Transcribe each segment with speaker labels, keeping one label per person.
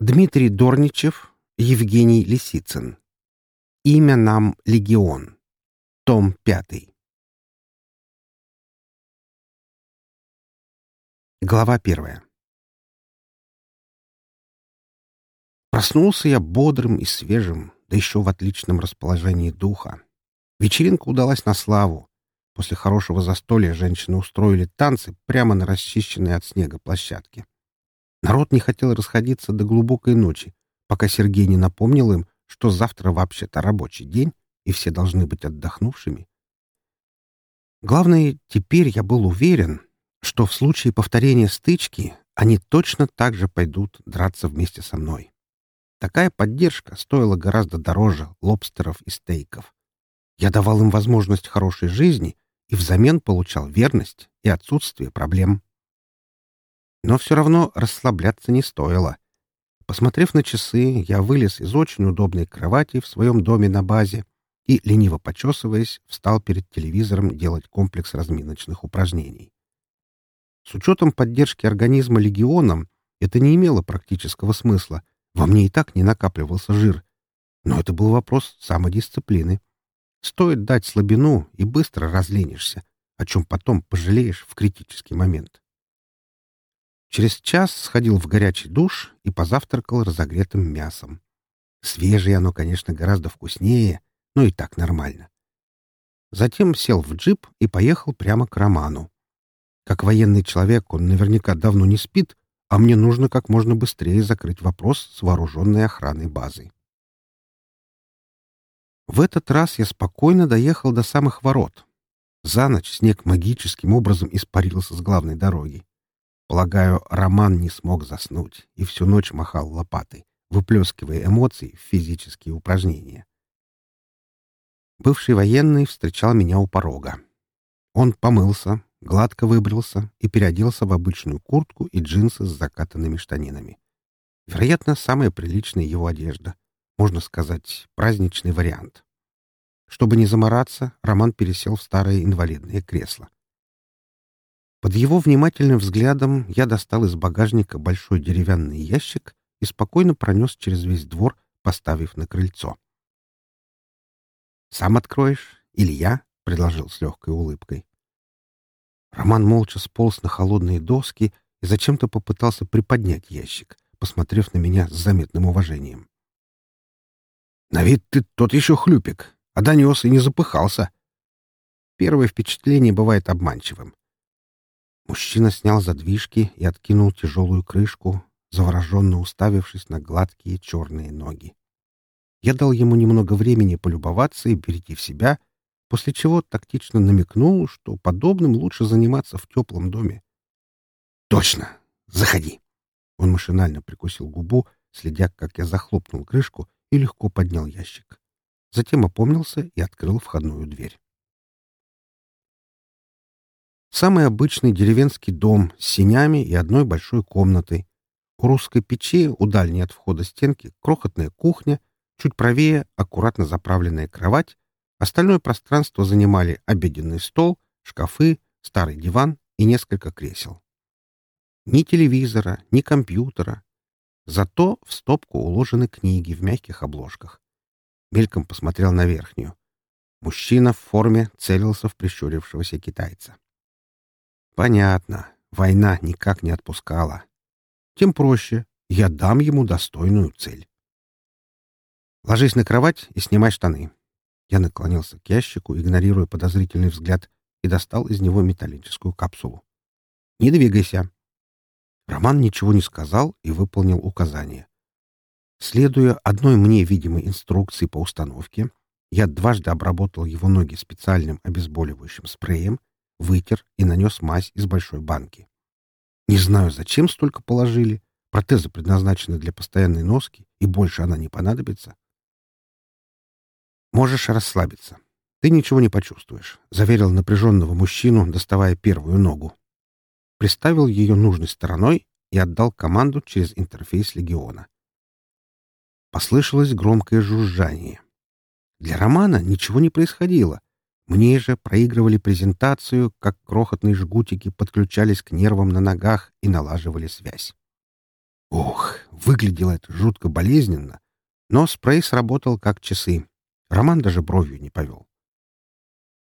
Speaker 1: Дмитрий Дорничев, Евгений Лисицын. Имя нам Легион. Том 5. Глава первая. Проснулся я бодрым и свежим, да еще в отличном расположении духа. Вечеринка удалась на славу. После хорошего застолья женщины устроили танцы прямо на расчищенной от снега площадке. Народ не хотел расходиться до глубокой ночи, пока Сергей не напомнил им, что завтра вообще-то рабочий день, и все должны быть отдохнувшими. Главное, теперь я был уверен, что в случае повторения стычки они точно так же пойдут драться вместе со мной. Такая поддержка стоила гораздо дороже лобстеров и стейков. Я давал им возможность хорошей жизни и взамен получал верность и отсутствие проблем. Но все равно расслабляться не стоило. Посмотрев на часы, я вылез из очень удобной кровати в своем доме на базе и, лениво почесываясь, встал перед телевизором делать комплекс разминочных упражнений. С учетом поддержки организма легионом это не имело практического смысла. Во мне и так не накапливался жир. Но это был вопрос самодисциплины. Стоит дать слабину, и быстро разленишься, о чем потом пожалеешь в критический момент. Через час сходил в горячий душ и позавтракал разогретым мясом. Свежее оно, конечно, гораздо вкуснее, но и так нормально. Затем сел в джип и поехал прямо к Роману. Как военный человек он наверняка давно не спит, а мне нужно как можно быстрее закрыть вопрос с вооруженной охраной базы. В этот раз я спокойно доехал до самых ворот. За ночь снег магическим образом испарился с главной дороги. Полагаю, Роман не смог заснуть и всю ночь махал лопатой, выплескивая эмоции в физические упражнения. Бывший военный встречал меня у порога. Он помылся, гладко выбрился и переоделся в обычную куртку и джинсы с закатанными штанинами. Вероятно, самая приличная его одежда. Можно сказать, праздничный вариант. Чтобы не замораться, Роман пересел в старое инвалидное кресло. Под его внимательным взглядом я достал из багажника большой деревянный ящик и спокойно пронес через весь двор, поставив на крыльцо. «Сам откроешь? Или я?» — предложил с легкой улыбкой. Роман молча сполз на холодные доски и зачем-то попытался приподнять ящик, посмотрев на меня с заметным уважением. «На вид ты тот еще хлюпик, а донес и не запыхался». Первое впечатление бывает обманчивым. Мужчина снял задвижки и откинул тяжелую крышку, завороженно уставившись на гладкие черные ноги. Я дал ему немного времени полюбоваться и перейти в себя, после чего тактично намекнул, что подобным лучше заниматься в теплом доме. «Точно! Заходи!» Он машинально прикусил губу, следя, как я захлопнул крышку и легко поднял ящик. Затем опомнился и открыл входную дверь. Самый обычный деревенский дом с сенями и одной большой комнатой. У русской печи у дальней от входа стенки крохотная кухня, чуть правее аккуратно заправленная кровать, остальное пространство занимали обеденный стол, шкафы, старый диван и несколько кресел. Ни телевизора, ни компьютера. Зато в стопку уложены книги в мягких обложках. Мельком посмотрел на верхнюю. Мужчина в форме целился в прищурившегося китайца. Понятно. Война никак не отпускала. Тем проще. Я дам ему достойную цель. Ложись на кровать и снимай штаны. Я наклонился к ящику, игнорируя подозрительный взгляд, и достал из него металлическую капсулу. Не двигайся. Роман ничего не сказал и выполнил указание. Следуя одной мне видимой инструкции по установке, я дважды обработал его ноги специальным обезболивающим спреем вытер и нанес мазь из большой банки. Не знаю, зачем столько положили. Протезы предназначены для постоянной носки, и больше она не понадобится. Можешь расслабиться. Ты ничего не почувствуешь, — заверил напряженного мужчину, доставая первую ногу. Приставил ее нужной стороной и отдал команду через интерфейс легиона. Послышалось громкое жужжание. Для Романа ничего не происходило, мне же проигрывали презентацию, как крохотные жгутики подключались к нервам на ногах и налаживали связь. Ох, выглядело это жутко болезненно, но спрей сработал как часы. Роман даже бровью не повел.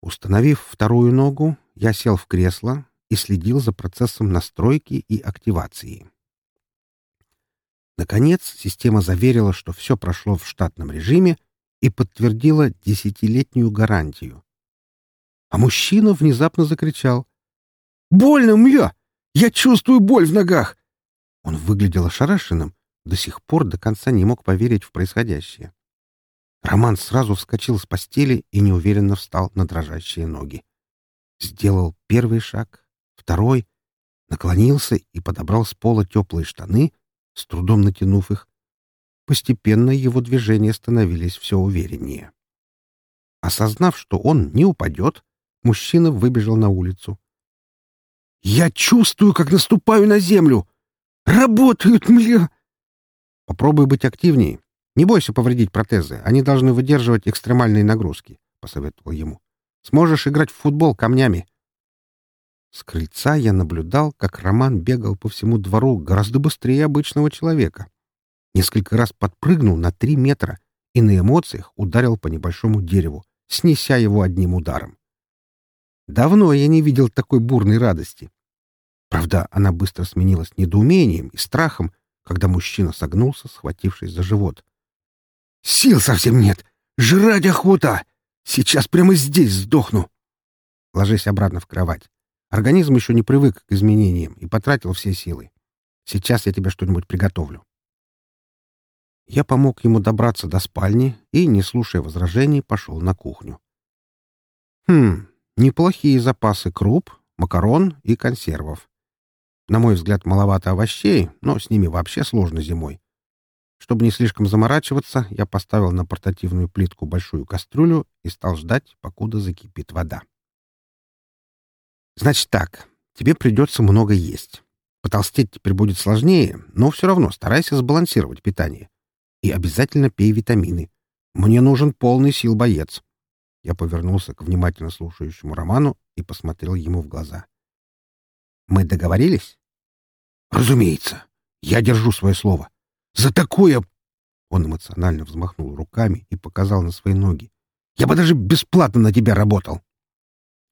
Speaker 1: Установив вторую ногу, я сел в кресло и следил за процессом настройки и активации. Наконец, система заверила, что все прошло в штатном режиме и подтвердила десятилетнюю гарантию. А мужчина внезапно закричал. «Больно мне! Я чувствую боль в ногах!» Он выглядел ошарашенным, до сих пор до конца не мог поверить в происходящее. Роман сразу вскочил с постели и неуверенно встал на дрожащие ноги. Сделал первый шаг, второй, наклонился и подобрал с пола теплые штаны, с трудом натянув их. Постепенно его движения становились все увереннее. Осознав, что он не упадет, мужчина выбежал на улицу. «Я чувствую, как наступаю на землю! Работают, мля!» «Попробуй быть активнее. Не бойся повредить протезы. Они должны выдерживать экстремальные нагрузки», — посоветовал ему. «Сможешь играть в футбол камнями». С крыльца я наблюдал, как Роман бегал по всему двору гораздо быстрее обычного человека. Несколько раз подпрыгнул на три метра и на эмоциях ударил по небольшому дереву, снеся его одним ударом. Давно я не видел такой бурной радости. Правда, она быстро сменилась недоумением и страхом, когда мужчина согнулся, схватившись за живот. «Сил совсем нет! Жрать охота! Сейчас прямо здесь сдохну!» Ложись обратно в кровать. Организм еще не привык к изменениям и потратил все силы. Сейчас я тебе что-нибудь приготовлю. Я помог ему добраться до спальни и, не слушая возражений, пошел на кухню. Хм, неплохие запасы круп, макарон и консервов. На мой взгляд, маловато овощей, но с ними вообще сложно зимой. Чтобы не слишком заморачиваться, я поставил на портативную плитку большую кастрюлю и стал ждать, покуда закипит вода. Значит так, тебе придется много есть. Потолстеть теперь будет сложнее, но все равно старайся сбалансировать питание. И обязательно пей витамины. Мне нужен полный сил боец. Я повернулся к внимательно слушающему Роману и посмотрел ему в глаза. Мы договорились? Разумеется. Я держу свое слово. За такое... Он эмоционально взмахнул руками и показал на свои ноги. Я бы даже бесплатно на тебя работал.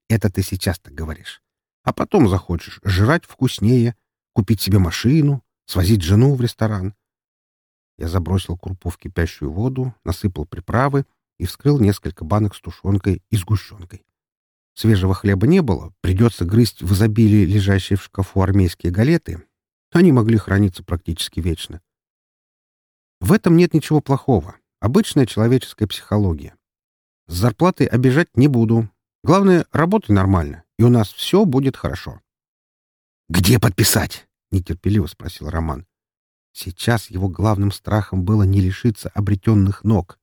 Speaker 1: Это ты сейчас так говоришь. А потом захочешь жрать вкуснее, купить себе машину, свозить жену в ресторан. Я забросил крупу в кипящую воду, насыпал приправы и вскрыл несколько банок с тушенкой и сгущенкой. Свежего хлеба не было, придется грызть в изобилии лежащие в шкафу армейские галеты, они могли храниться практически вечно. В этом нет ничего плохого. Обычная человеческая психология. С зарплатой обижать не буду. Главное, работай нормально, и у нас все будет хорошо. «Где подписать?» — нетерпеливо спросил Роман. Сейчас его главным страхом было не лишиться обретенных ног.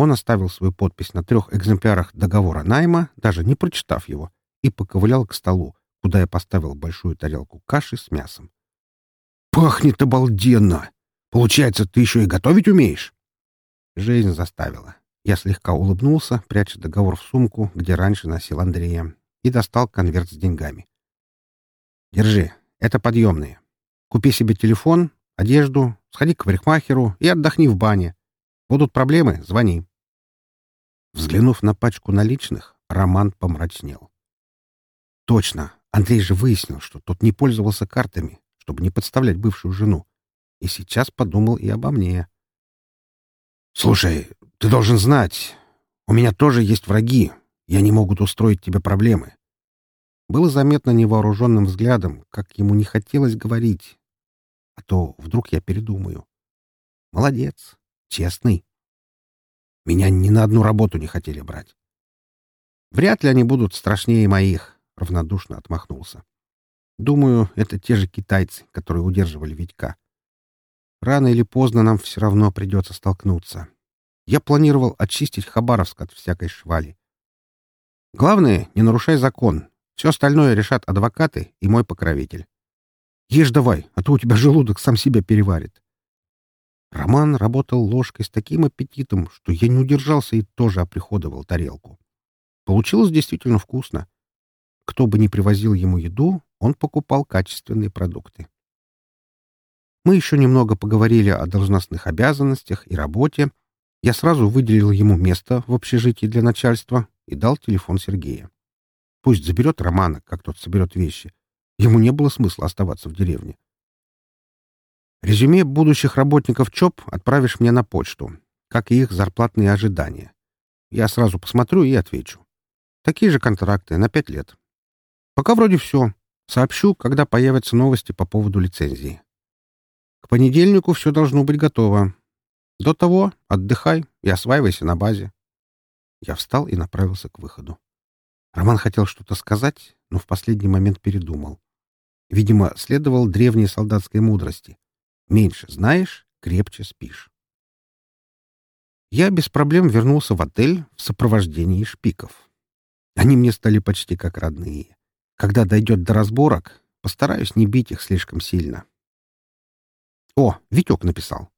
Speaker 1: Он оставил свою подпись на трех экземплярах договора найма, даже не прочитав его, и поковылял к столу, куда я поставил большую тарелку каши с мясом. Пахнет обалденно! Получается, ты еще и готовить умеешь?» Жизнь заставила. Я слегка улыбнулся, пряча договор в сумку, где раньше носил Андрея, и достал конверт с деньгами. «Держи, это подъемные. Купи себе телефон, одежду, сходи к парикмахеру и отдохни в бане. Будут проблемы — звони». Взглянув на пачку наличных, Роман помрачнел. «Точно, Андрей же выяснил, что тот не пользовался картами, чтобы не подставлять бывшую жену. И сейчас подумал и обо мне. «Слушай, ты должен знать, у меня тоже есть враги, и они могут устроить тебе проблемы». Было заметно невооруженным взглядом, как ему не хотелось говорить. А то вдруг я передумаю. Молодец, честный. Меня ни на одну работу не хотели брать. Вряд ли они будут страшнее моих, — равнодушно отмахнулся. Думаю, это те же китайцы, которые удерживали Витька. Рано или поздно нам все равно придется столкнуться. Я планировал очистить Хабаровск от всякой швали. Главное, не нарушай закон. Все остальное решат адвокаты и мой покровитель. Ешь давай, а то у тебя желудок сам себя переварит. Роман работал ложкой с таким аппетитом, что я не удержался и тоже оприходовал тарелку. Получилось действительно вкусно. Кто бы ни привозил ему еду, он покупал качественные продукты. Мы еще немного поговорили о должностных обязанностях и работе. Я сразу выделил ему место в общежитии для начальства и дал телефон Сергея. Пусть заберет Романа, как тот соберет вещи. Ему не было смысла оставаться в деревне. Резюме будущих работников ЧОП отправишь мне на почту, как и их зарплатные ожидания. Я сразу посмотрю и отвечу. Такие же контракты на пять лет. Пока вроде все. Сообщу, когда появятся новости по поводу лицензии. К понедельнику все должно быть готово. До того отдыхай и осваивайся на базе. Я встал и направился к выходу. Роман хотел что-то сказать, но в последний момент передумал. Видимо, следовал древней солдатской мудрости. Меньше знаешь, крепче спишь. Я без проблем вернулся в отель в сопровождении шпиков. Они мне стали почти как родные. Когда дойдет до разборок, постараюсь не бить их слишком сильно. О, Витек написал.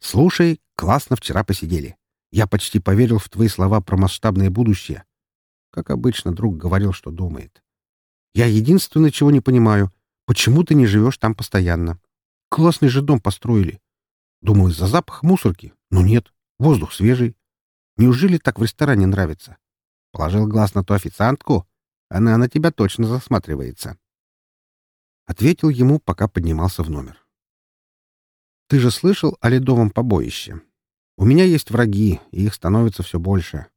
Speaker 1: «Слушай, классно вчера посидели. Я почти поверил в твои слова про масштабное будущее. Как обычно, друг говорил, что думает. Я единственное, чего не понимаю, почему ты не живешь там постоянно? Классный же дом построили. Думаю, из-за запаха мусорки. Но нет, воздух свежий. Неужели так в ресторане нравится? Положил глаз на ту официантку? Она на тебя точно засматривается. Ответил ему, пока поднимался в номер. Ты же слышал о ледовом побоище? У меня есть враги, и их становится все больше.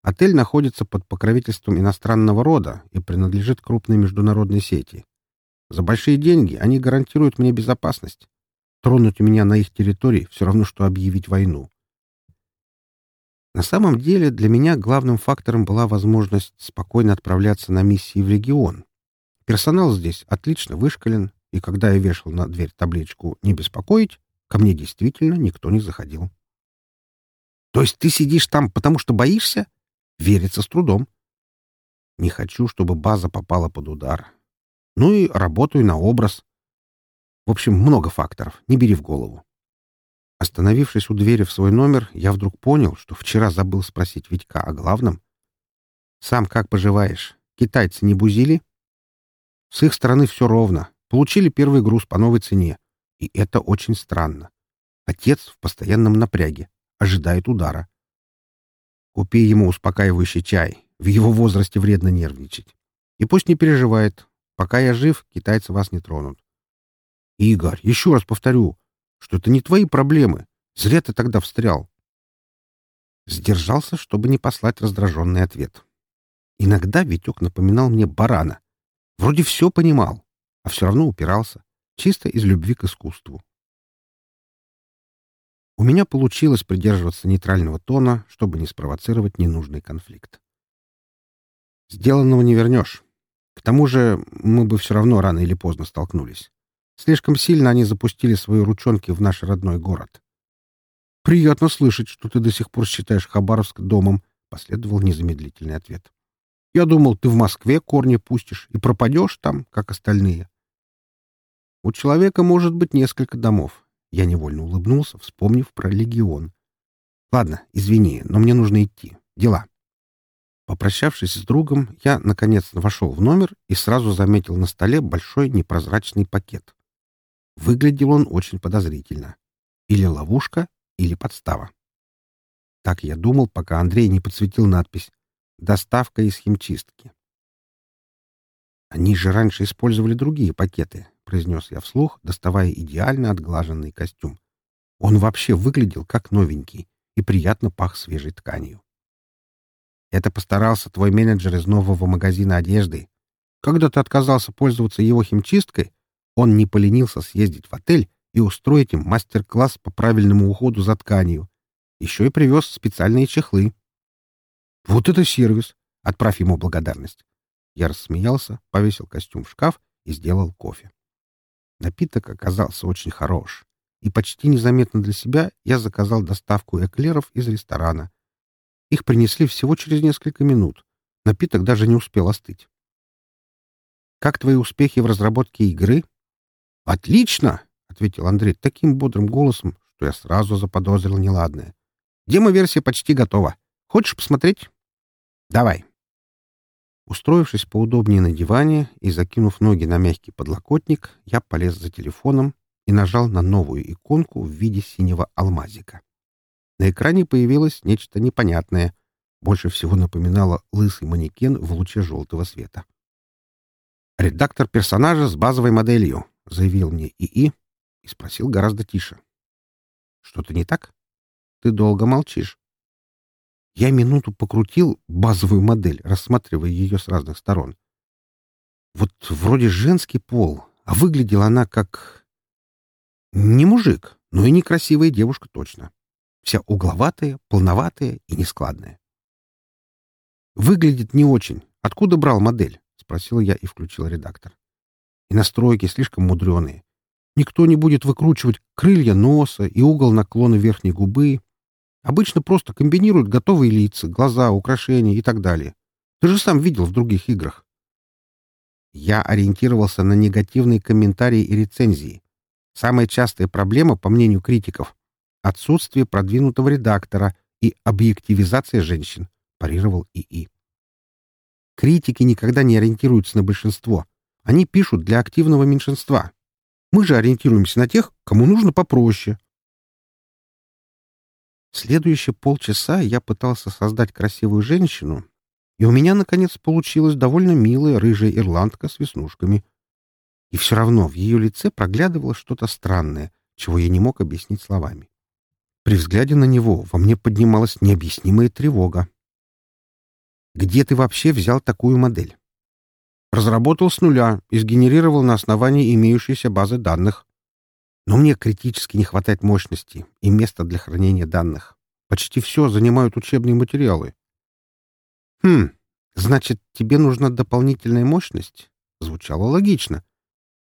Speaker 1: Отель находится под покровительством иностранного рода и принадлежит крупной международной сети. За большие деньги они гарантируют мне безопасность. Тронуть меня на их территории все равно, что объявить войну. На самом деле для меня главным фактором была возможность спокойно отправляться на миссии в регион. Персонал здесь отлично вышкален, и когда я вешал на дверь табличку «Не беспокоить», ко мне действительно никто не заходил. «То есть ты сидишь там, потому что боишься?» Верится с трудом. Не хочу, чтобы база попала под удар. Ну и работаю на образ. В общем, много факторов, не бери в голову. Остановившись у двери в свой номер, я вдруг понял, что вчера забыл спросить Витька о главном. «Сам как поживаешь? Китайцы не бузили?» С их стороны все ровно. Получили первый груз по новой цене. И это очень странно. Отец в постоянном напряге, ожидает удара. Купи ему успокаивающий чай. В его возрасте вредно нервничать. И пусть не переживает. Пока я жив, китайцы вас не тронут. Игорь, еще раз повторю, что это не твои проблемы. Зря ты тогда встрял. Сдержался, чтобы не послать раздраженный ответ. Иногда Витек напоминал мне барана. Вроде все понимал, а все равно упирался. Чисто из любви к искусству. У меня получилось придерживаться нейтрального тона, чтобы не спровоцировать ненужный конфликт. Сделанного не вернешь. К тому же мы бы все равно рано или поздно столкнулись. Слишком сильно они запустили свои ручонки в наш родной город. «Приятно слышать, что ты до сих пор считаешь Хабаровск домом», — последовал незамедлительный ответ. «Я думал, ты в Москве корни пустишь и пропадешь там, как остальные». «У человека может быть несколько домов. Я невольно улыбнулся, вспомнив про легион. «Ладно, извини, но мне нужно идти. Дела». Попрощавшись с другом, я, наконец, вошел в номер и сразу заметил на столе большой непрозрачный пакет. Выглядел он очень подозрительно. Или ловушка, или подстава. Так я думал, пока Андрей не подсветил надпись «Доставка из химчистки». Они же раньше использовали другие пакеты, — произнес я вслух, доставая идеально отглаженный костюм. Он вообще выглядел как новенький и приятно пах свежей тканью. Это постарался твой менеджер из нового магазина одежды. Когда ты отказался пользоваться его химчисткой, он не поленился съездить в отель и устроить им мастер-класс по правильному уходу за тканью. Еще и привез специальные чехлы. Вот это сервис! Отправь ему благодарность. Я рассмеялся, повесил костюм в шкаф и сделал кофе. Напиток оказался очень хорош, и почти незаметно для себя я заказал доставку эклеров из ресторана. Их принесли всего через несколько минут. Напиток даже не успел остыть. «Как твои успехи в разработке игры?» «Отлично!» — ответил Андрей таким бодрым голосом, что я сразу заподозрил неладное. «Демо-версия почти готова. Хочешь посмотреть?» «Давай». Устроившись поудобнее на диване и закинув ноги на мягкий подлокотник, я полез за телефоном и нажал на новую иконку в виде синего алмазика. На экране появилось нечто непонятное. Больше всего напоминало лысый манекен в луче желтого света. «Редактор персонажа с базовой моделью», — заявил мне ИИ и спросил гораздо тише. «Что-то не так? Ты долго молчишь». Я минуту покрутил базовую модель, рассматривая ее с разных сторон. Вот вроде женский пол, а выглядела она как... Не мужик, но и некрасивая девушка точно. Вся угловатая, полноватая и нескладная. «Выглядит не очень. Откуда брал модель?» — спросил я и включил редактор. «И настройки слишком мудреные. Никто не будет выкручивать крылья носа и угол наклона верхней губы. Обычно просто комбинируют готовые лица, глаза, украшения и так далее. Ты же сам видел в других играх. Я ориентировался на негативные комментарии и рецензии. Самая частая проблема, по мнению критиков, отсутствие продвинутого редактора и объективизация женщин, парировал ИИ. Критики никогда не ориентируются на большинство. Они пишут для активного меньшинства. Мы же ориентируемся на тех, кому нужно попроще. Следующие полчаса я пытался создать красивую женщину, и у меня, наконец, получилась довольно милая рыжая ирландка с веснушками. И все равно в ее лице проглядывало что-то странное, чего я не мог объяснить словами. При взгляде на него во мне поднималась необъяснимая тревога. «Где ты вообще взял такую модель?» «Разработал с нуля и сгенерировал на основании имеющейся базы данных. Но мне критически не хватает мощности и места для хранения данных. Почти все занимают учебные материалы. «Хм, значит, тебе нужна дополнительная мощность?» Звучало логично.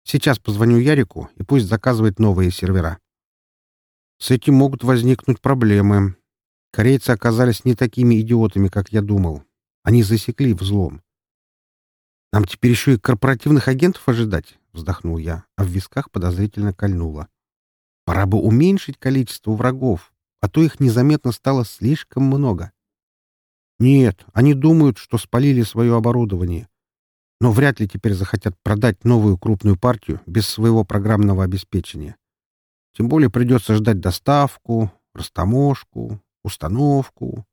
Speaker 1: «Сейчас позвоню Ярику, и пусть заказывает новые сервера». С этим могут возникнуть проблемы. Корейцы оказались не такими идиотами, как я думал. Они засекли взлом. «Нам теперь еще и корпоративных агентов ожидать?» — вздохнул я, а в висках подозрительно кольнуло. «Пора бы уменьшить количество врагов, а то их незаметно стало слишком много». Нет, они думают, что спалили свое оборудование. Но вряд ли теперь захотят продать новую крупную партию без своего программного обеспечения. Тем более придется ждать доставку, растаможку, установку.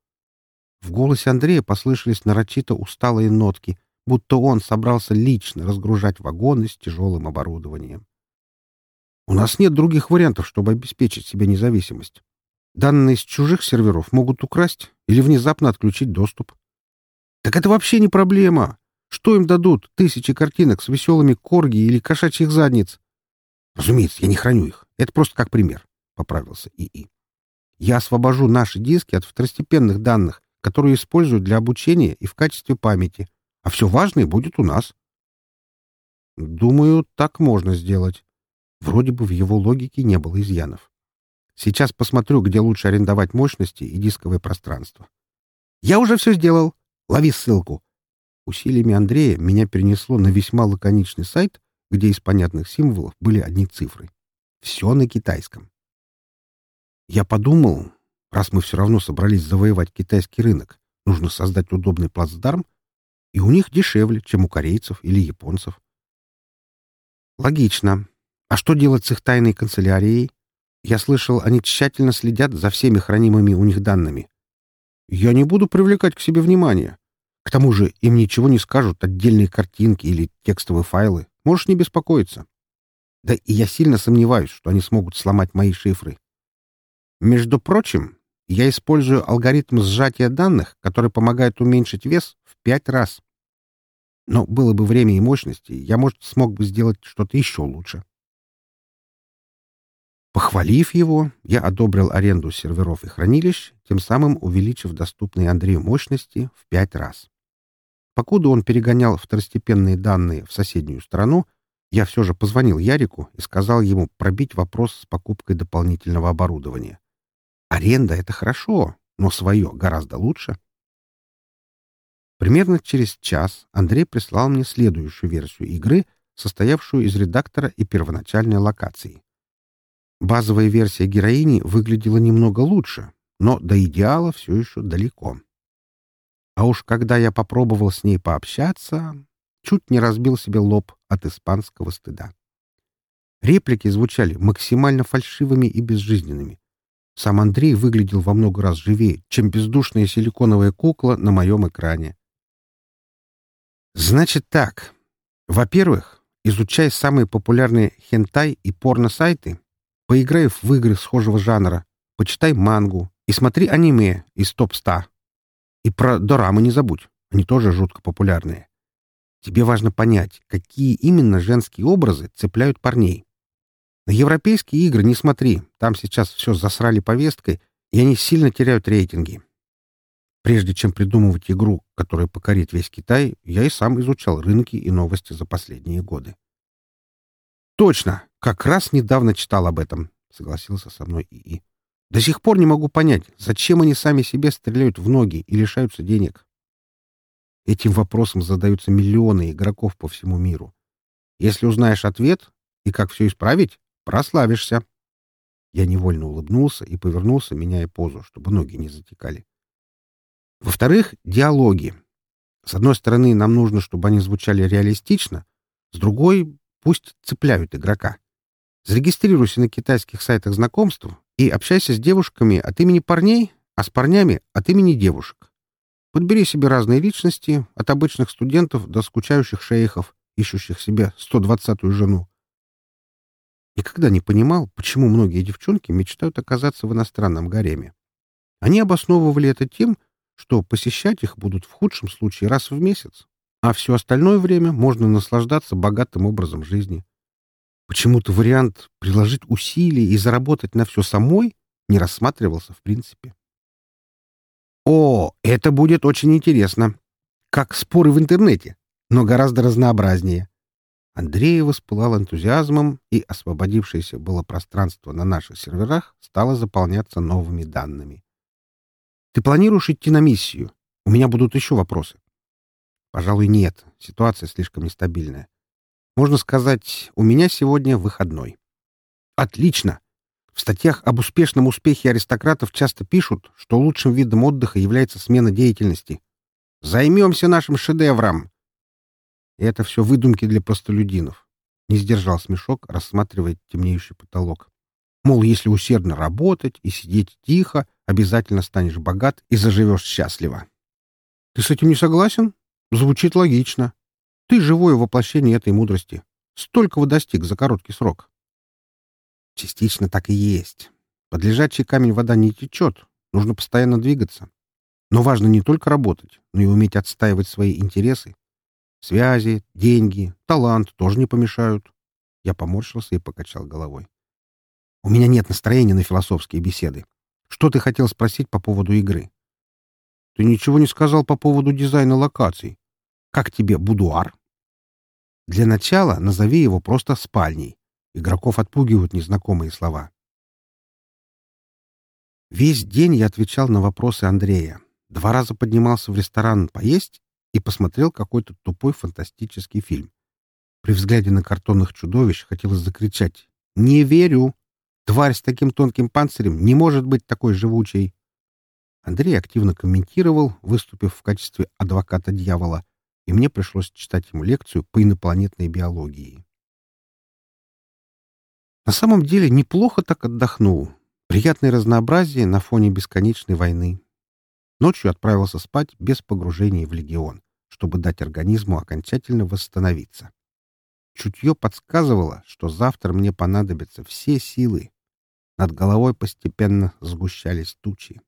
Speaker 1: В голосе Андрея послышались нарочито усталые нотки, будто он собрался лично разгружать вагоны с тяжелым оборудованием. У нас нет других вариантов, чтобы обеспечить себе независимость. Данные с чужих серверов могут украсть или внезапно отключить доступ. Так это вообще не проблема. Что им дадут? Тысячи картинок с веселыми корги или кошачьих задниц? Разумеется, я не храню их. Это просто как пример, — поправился ИИ. Я освобожу наши диски от второстепенных данных, которые используют для обучения и в качестве памяти, а все важное будет у нас. Думаю, так можно сделать. Вроде бы в его логике не было изъянов. Сейчас посмотрю, где лучше арендовать мощности и дисковое пространство. Я уже все сделал. Лови ссылку. Усилиями Андрея меня перенесло на весьма лаконичный сайт, где из понятных символов были одни цифры. Все на китайском. Я подумал, раз мы все равно собрались завоевать китайский рынок, нужно создать удобный плацдарм, и у них дешевле, чем у корейцев или японцев. Логично. А что делать с их тайной канцелярией? Я слышал, они тщательно следят за всеми хранимыми у них данными. Я не буду привлекать к себе внимание. К тому же им ничего не скажут отдельные картинки или текстовые файлы. Можешь не беспокоиться. Да и я сильно сомневаюсь, что они смогут сломать мои шифры. Между прочим, я использую алгоритм сжатия данных, который помогает уменьшить вес в пять раз. Но было бы время и мощности, я, может, смог бы сделать что-то еще лучше. Похвалив его, я одобрил аренду серверов и хранилищ, тем самым увеличив доступные Андрею мощности в пять раз. Покуда он перегонял второстепенные данные в соседнюю страну, я все же позвонил Ярику и сказал ему пробить вопрос с покупкой дополнительного оборудования. Аренда — это хорошо, но свое гораздо лучше. Примерно через час Андрей прислал мне следующую версию игры, состоявшую из редактора и первоначальной локации. Базовая версия героини выглядела немного лучше, но до идеала все еще далеко. А уж когда я попробовал с ней пообщаться, чуть не разбил себе лоб от испанского стыда. Реплики звучали максимально фальшивыми и безжизненными. Сам Андрей выглядел во много раз живее, чем бездушная силиконовая кукла на моем экране. Значит так. Во-первых, изучай самые популярные хентай и порно-сайты, поиграй в игры схожего жанра, почитай мангу и смотри аниме из топ-100. И про дорамы не забудь, они тоже жутко популярные. Тебе важно понять, какие именно женские образы цепляют парней. На европейские игры не смотри, там сейчас все засрали повесткой, и они сильно теряют рейтинги. Прежде чем придумывать игру, которая покорит весь Китай, я и сам изучал рынки и новости за последние годы. «Точно! Как раз недавно читал об этом», — согласился со мной ИИ. «До сих пор не могу понять, зачем они сами себе стреляют в ноги и лишаются денег. Этим вопросом задаются миллионы игроков по всему миру. Если узнаешь ответ и как все исправить, прославишься». Я невольно улыбнулся и повернулся, меняя позу, чтобы ноги не затекали. Во-вторых, диалоги. С одной стороны, нам нужно, чтобы они звучали реалистично, с другой — пусть цепляют игрока. Зарегистрируйся на китайских сайтах знакомств и общайся с девушками от имени парней, а с парнями от имени девушек. Подбери себе разные личности, от обычных студентов до скучающих шейхов, ищущих себе 120-ю жену. Никогда не понимал, почему многие девчонки мечтают оказаться в иностранном гареме. Они обосновывали это тем, что посещать их будут в худшем случае раз в месяц, а все остальное время можно наслаждаться богатым образом жизни. Почему-то вариант приложить усилия и заработать на все самой не рассматривался в принципе. О, это будет очень интересно. Как споры в интернете, но гораздо разнообразнее. Андрей воспылал энтузиазмом, и освободившееся было пространство на наших серверах стало заполняться новыми данными. Ты планируешь идти на миссию? У меня будут еще вопросы. Пожалуй, нет. Ситуация слишком нестабильная. Можно сказать, у меня сегодня выходной. Отлично. В статьях об успешном успехе аристократов часто пишут, что лучшим видом отдыха является смена деятельности. Займемся нашим шедевром. Это все выдумки для простолюдинов. Не сдержал смешок, рассматривая темнеющий потолок. Мол, если усердно работать и сидеть тихо, обязательно станешь богат и заживешь счастливо. Ты с этим не согласен? Звучит логично. Ты живое воплощение этой мудрости. Столького достиг за короткий срок. Частично так и есть. Под лежачий камень вода не течет. Нужно постоянно двигаться. Но важно не только работать, но и уметь отстаивать свои интересы. Связи, деньги, талант тоже не помешают. Я поморщился и покачал головой. У меня нет настроения на философские беседы. Что ты хотел спросить по поводу игры? Ты ничего не сказал по поводу дизайна локаций. Как тебе будуар? Для начала назови его просто спальней. Игроков отпугивают незнакомые слова. Весь день я отвечал на вопросы Андрея. Два раза поднимался в ресторан поесть и посмотрел какой-то тупой фантастический фильм. При взгляде на картонных чудовищ хотелось закричать «Не верю!» Тварь с таким тонким панцирем не может быть такой живучей. Андрей активно комментировал, выступив в качестве адвоката дьявола, и мне пришлось читать ему лекцию по инопланетной биологии. На самом деле неплохо так отдохнул. Приятное разнообразие на фоне бесконечной войны. Ночью отправился спать без погружения в легион, чтобы дать организму окончательно восстановиться. Чутье подсказывало, что завтра мне понадобятся все силы. Над головой постепенно сгущались тучи.